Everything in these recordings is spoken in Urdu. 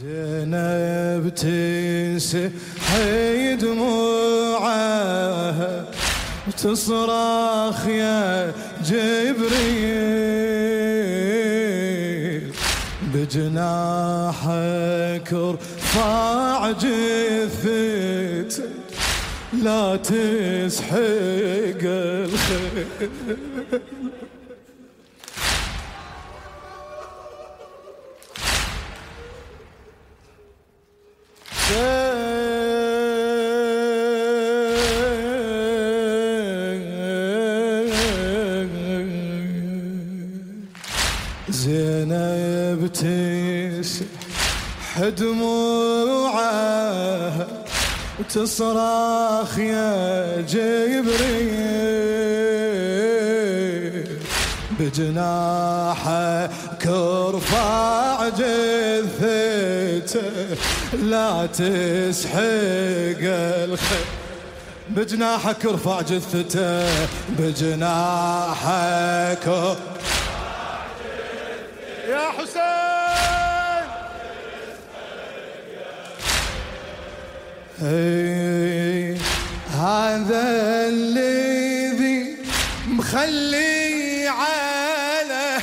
زينب تنسحي دموعها وتصرخ يا جبريل. بجناحك ارفع جثتك لا تسحق الخيل. زينب تسح دموعها وتصرخ يا جبريل. بجناحك ارفع جثته لا تسحق الخير. بجناحك ارفع جثته بجناحك يا حسين هذا الذي مخلي على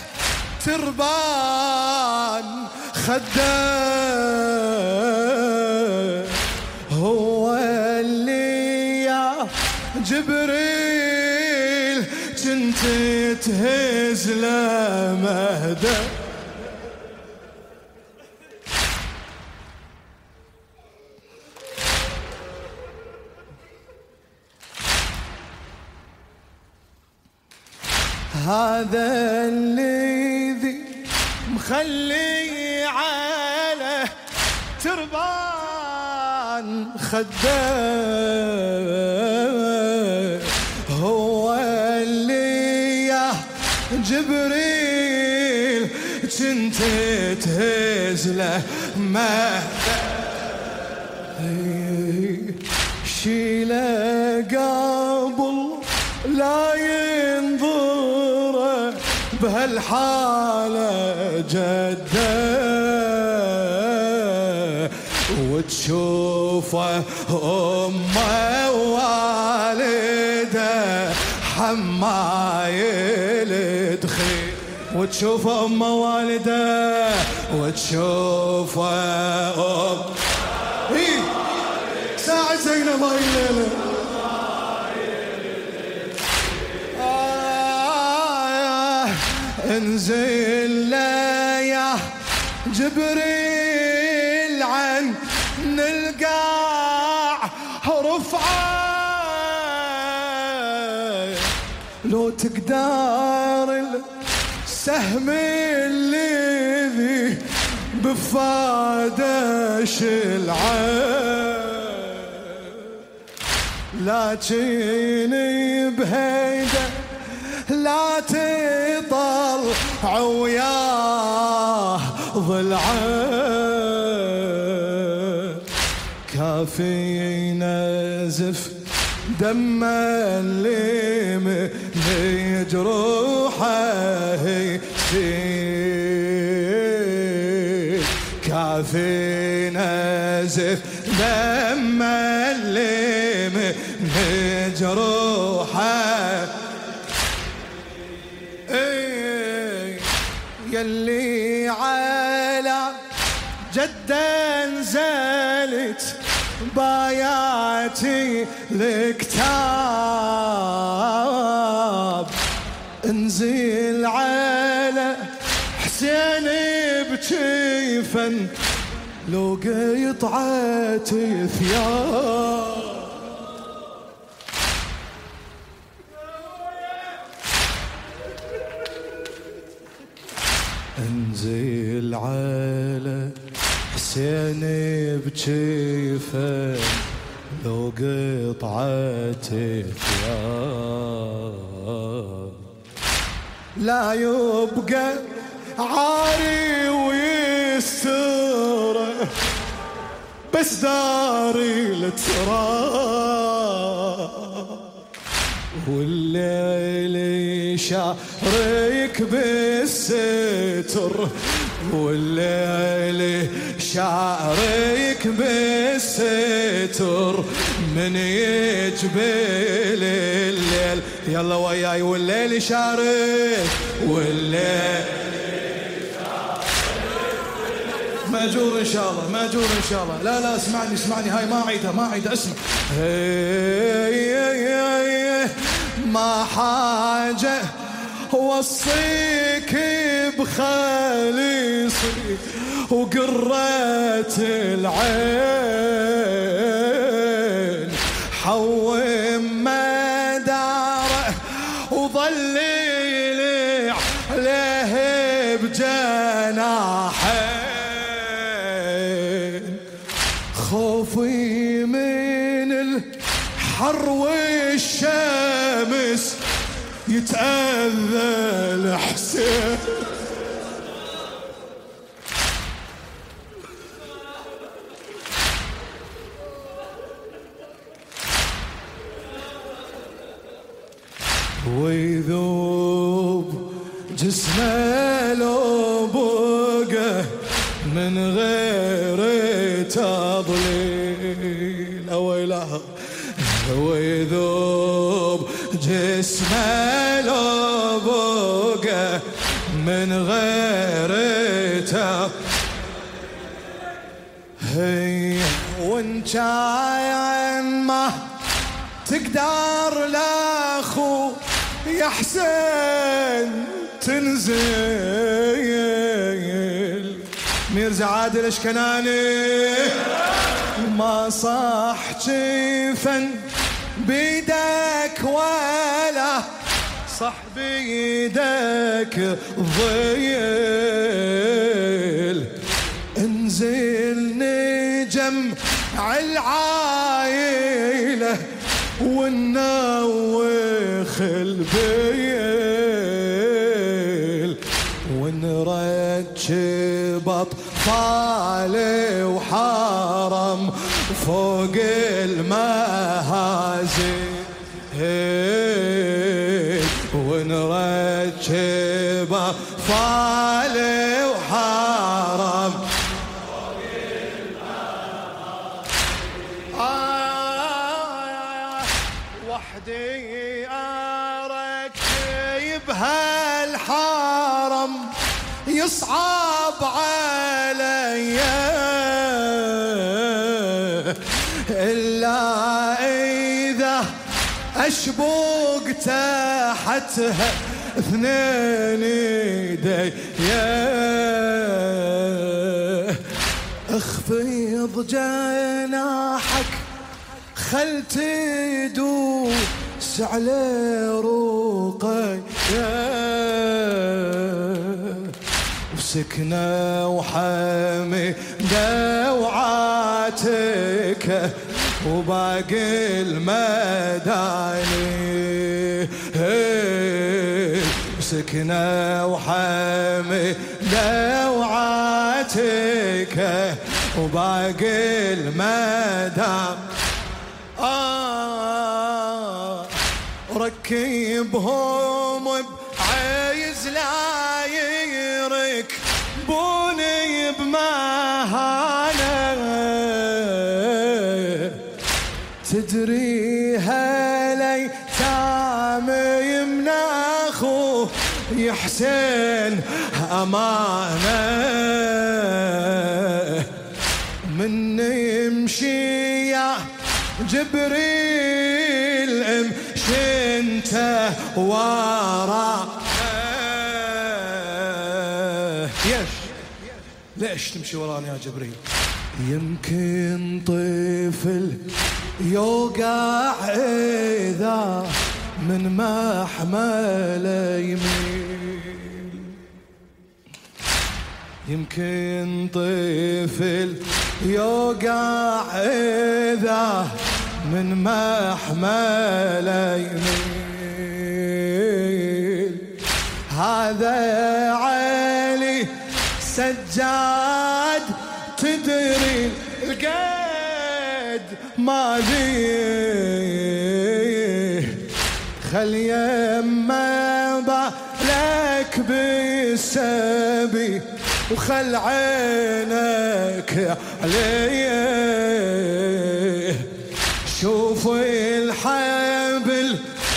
تربان خدام هو اللي يا جبريل، كنت تهز له مهده. مخلي على تربان خدام هو اللي يا جبريل كنت تهز له شيله قبل لا ينظر بهالحالة جده وتشوفه أمه ووالده حمايل دخيل وتشوفه أمه والده وتشوفه أم إيه ساعة زينب هاي الليلة انزل لا يا جبريل رفعه لو تقدر السهم الذي بفادش العين. لكن بهيده لا تطلع وياه ضلعه كافي نزف دم اللي من جروحه كافي نزف دم اللي من جروحه يلي على جدا نزلت باياتي الكتاب انزل على حسين بجيفا لو قطعت ثياب انزل على حسين بجيفه قطعت ثياب لا يبقى عاري ويستر بس داري التراب والليل شارك بالستر، والليل شعرك بالستر. من يجبل الليل يلا وياي والليل شعرك والليل ماجور ان شاء الله ماجور ان شاء الله لا لا اسمعني اسمعني هاي ما اعيدها ما اعيدها اسمع ما حاجه وصيك بخالصي وقرة العين حوم مداره وظلي عليه بجناحين. خوفي من الحر والشمس يتأذى جسمه لو بقى من غير تضليل او اله ويذوب جسمه لو بقى من غير تضليل وان كان ما تقدر لاخو. يا حسين تنزل ميرزا عادل اشكناني ما صح جفن بيدك ولا صح بيدك ضيل انزل نجم العايله ونوخ البيل ونركب اطفال وحرم فوق المهازل. ونركب اطفال وحرم. فوق آه وحدي أركب هالحرم يصعب علي إلا إذا أشبوق تحتها اثنين ايدي اخفض جناحك خل تدوس على روقي. وسكنة وحامي دوعاتك وباقي المداني سكنة وحامي دوعاتك وباقي المدام آه ركبهم تام يمناخو يحسن أمانة. من يمشي يا جبريل، امشي انت ورا ليش ليش تمشي وراني يا جبريل؟ يمكن طفل يوقع اذا من ما محمل يميل. يمكن طفل يوقع إذا من ما محمل يميل. هذا علي سجاد تدري القد ما ذيه خل يما بالك بالسبي وخل عينك عليه شوف الحبل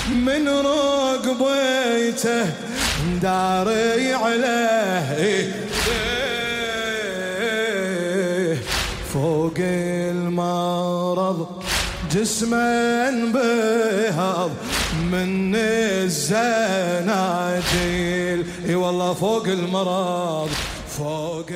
من رقبيته داري عليه فوق المرض جسما بهض من الزناجيل اي والله فوق المرض فوق